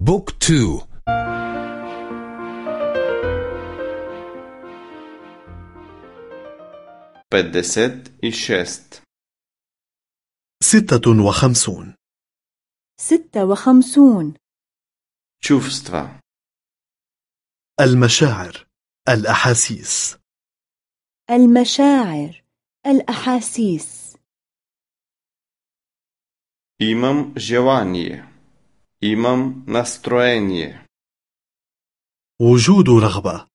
book two. петдесет и шест ستة وخمسون. ستة وخمسون. чувства المشاعر الأحاسيس. المشاعر الأحاسيس. إمام جوانيه имам настроение وجود رغبة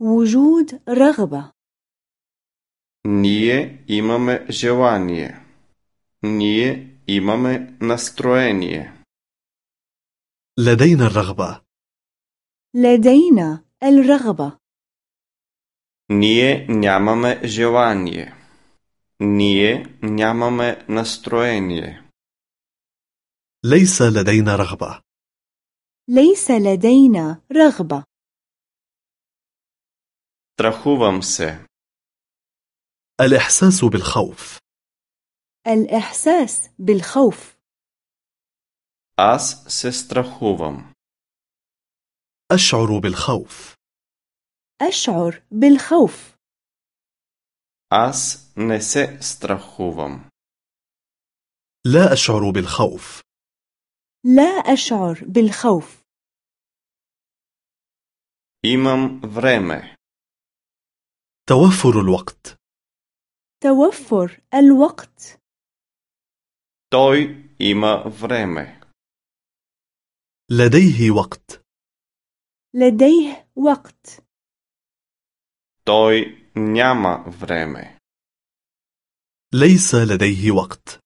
وجود رغبة ние имаме желание ние имаме настроение لدينا الرغبة لدينا الرغبة ние нямаме желание ние нямаме настроение ليس لدينا رغبة ليس لدينا رغبة страхувам се الإحساس بالخوف الإحساس بالخوف аз се страхувам أشعر بالخوف أشعر بالخوف аз не се страхувам لا أشعر بالخوف لا أشعر بالخوف имам време توفر الوقت توفر الوقت той има време لديه وقت لديه وقت той няма време ليس لديه وقت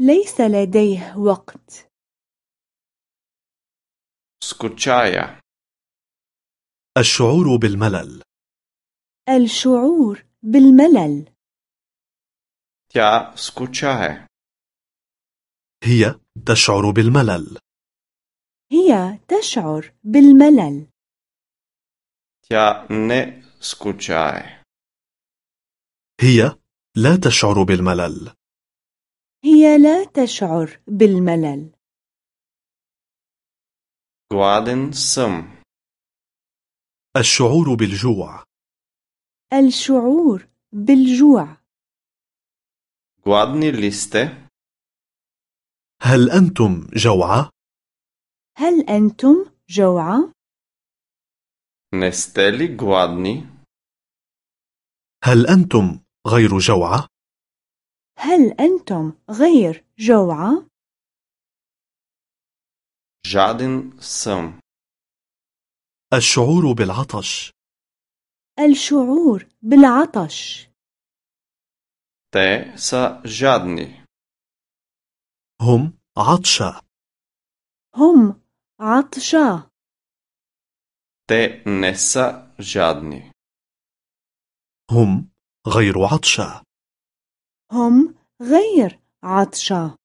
ليس لديه وقت скучая الشعور بالملل الشعور بالملل тя скучае هي تشعر بالملل هي تشعر بالملل тя не скучае هي لا تشعر بالملل هي لا تشعر بالملل Gladen سم الشعور بالجوع الشعور بالجوع Gladni liste. هل أنتم جوعة؟ هل أنتم جوعة؟ نستالي جوعدني هل أنتم غير جوعة؟ هل أنتم غير جوعة؟ жаден съм الشعور بالعطش الشعور بالعطش те са жадни هم عطشى هم عطشا те не са жадни هم غير عطشى هم غير عطشا